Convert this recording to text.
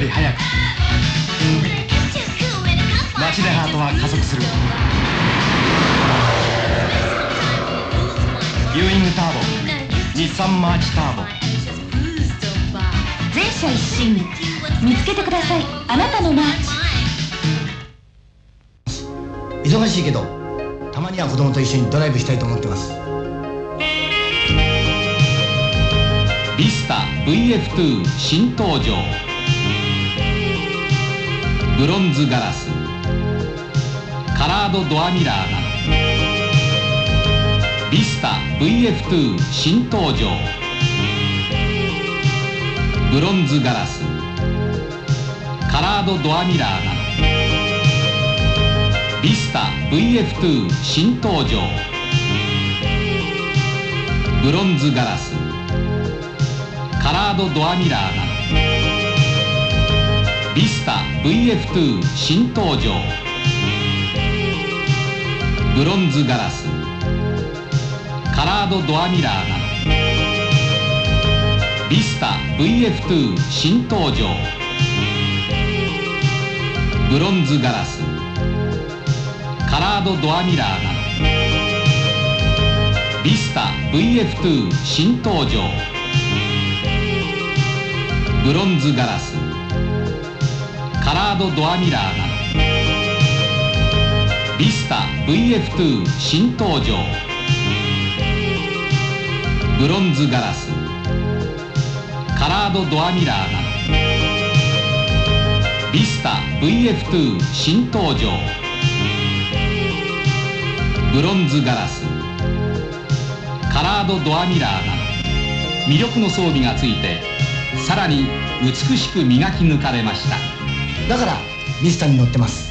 り速く。街でハートは加速する。ビューイングターボ日産マーチターボ全車一新。見つけてください。あなたのマーチ。忙しいけどたまには子供と一緒にドライブしたいと思ってますビスタ VF2 新登場。ブロンズガラス。カラードドアミラーなど。ビスタ VF2 新登場。ブロンズガラス。カラードドアミラーなど。ビスタ VF2 新登場。ブロンズガラス。カラードドアミラーなどビスタ VF2 新登場。ブロンズガラス。カラードドアミラーなどビスタ VF2 新登場。ブロンズガラス。カラードドアミラーなどビスタ VF2 新登場。ブロンズガラス。カラードドアミラーなど。ビスタ VF2 新登場。ブロンズガラス。カラードドアミラーなど。ビスタ VF2 新登場。ブロンズガラス。カラードドアミラーなど。魅力の装備がついてさらに美しく磨き抜かれました。だからミスタに乗ってます。